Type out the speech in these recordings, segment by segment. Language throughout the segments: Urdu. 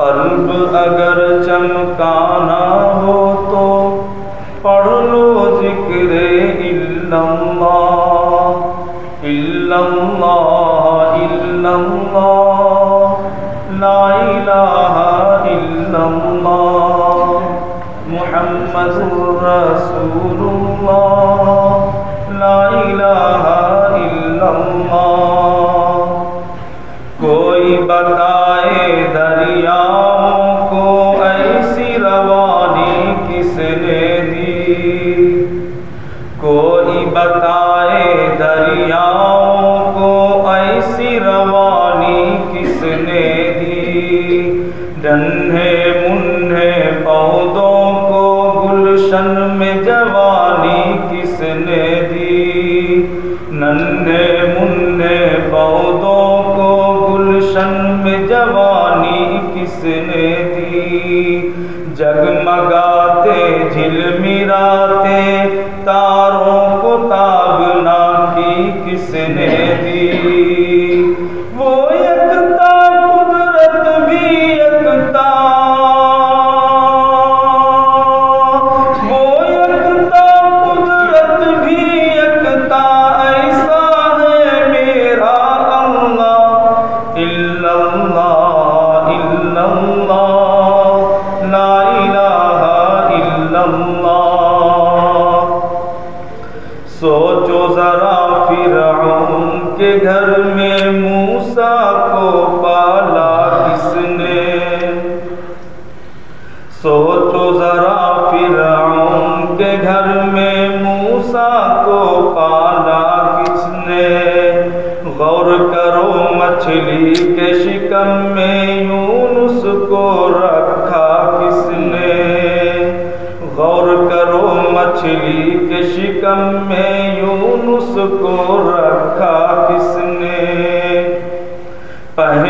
قلب اگر چمکانا ہو تو پڑھ لو ذکر اللہ اللہ اللہ لا الہ الا اللہ محمد رسول اللہ جگمگاتے جھلمراتے تاروں کو تار مچھلی کے شکم میں یونس کو رکھا کس نے؟ غور کرو مچھلی کے شکم میں یونس کو رکھا کس نے؟ پہلے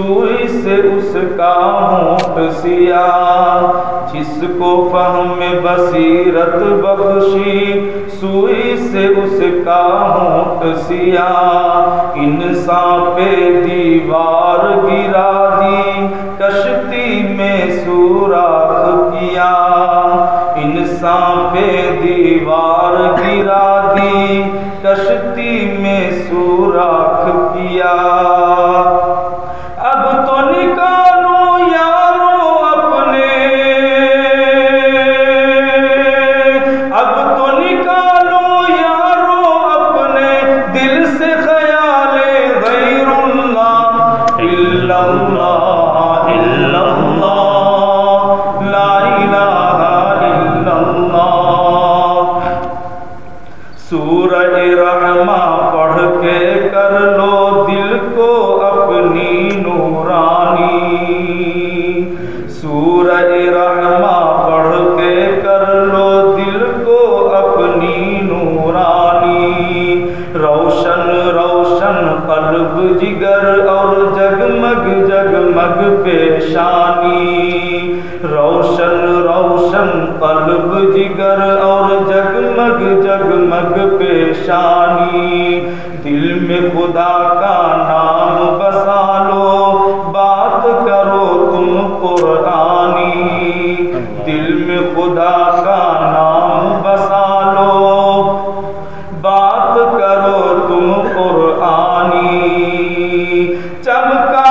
سوئی سے اس کا ہونٹ سیا، جس کو فہم بصیرت بخشی، سوئی سے اس کا ہونٹ سیا۔ انسان پہ دیوار گرا دی، کشتی میں سوراخ کیا۔ انسان پہ دیوار گرا دی، کشتی میں سوراخ کیا۔ غير عمار قلب جگر اور جگمگ جگمگ پیشانی۔ روشن روشن قلب جگر اور جگمگ جگمگ پیشانی۔ دل میں خدا کا نام بسا لو، بات کرو تم قرآنی۔ 咱们。